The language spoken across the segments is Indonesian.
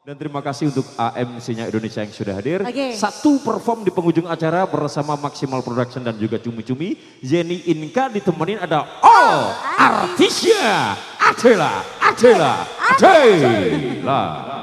Dan terima kasih untuk AMC-nya Indonesia yang sudah hadir. Oke. Satu perform di penghujung acara bersama Maximal Production dan juga Cumi-Cumi. Yeni Inka ditemenin ada All Artisnya. Adela, Adela, Adela. Senang,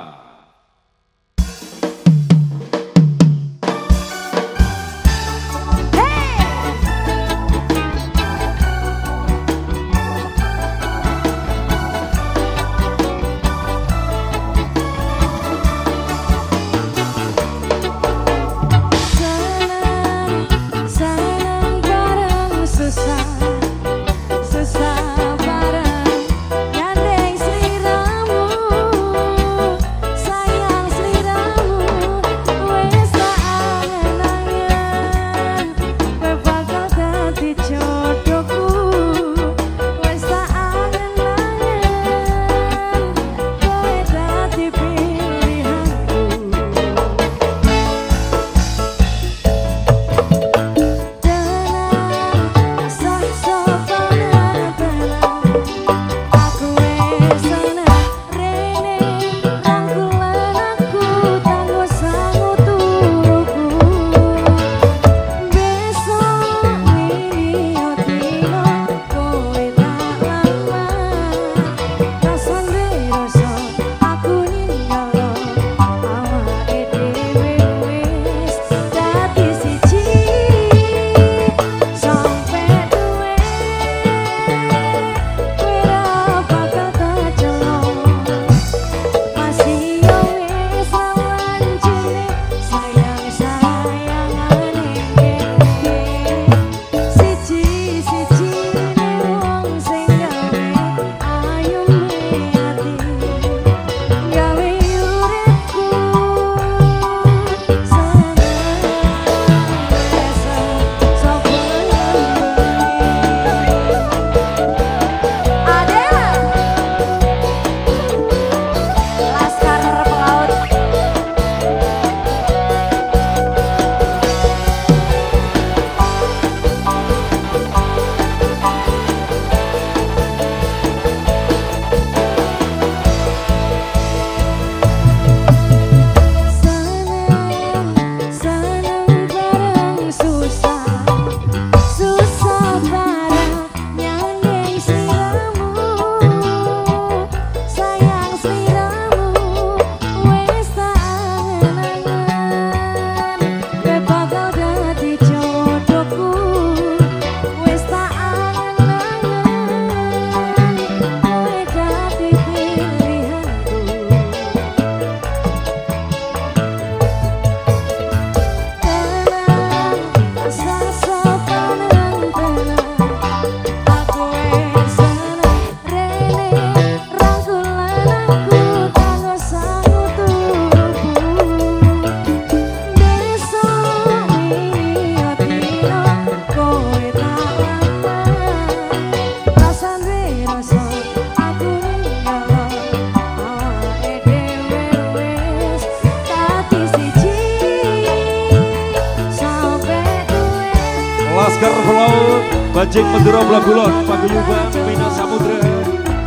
Bajing Madura Blagulon, Paguyuban, Mina Samudra.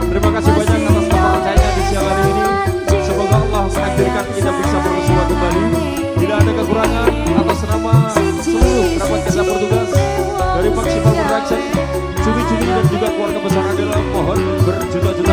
Terima kasih banyak atas kepercayaannya di siang hari ini. Semoga Allah menakdirkan kita bisa bersua kembali. Tidak ada kekurangan atas nama seluruh kerabat kerja bertugas dari Maximal Production, Cumi-Cumi dan juga keluarga besar adalah mohon berjuta-juta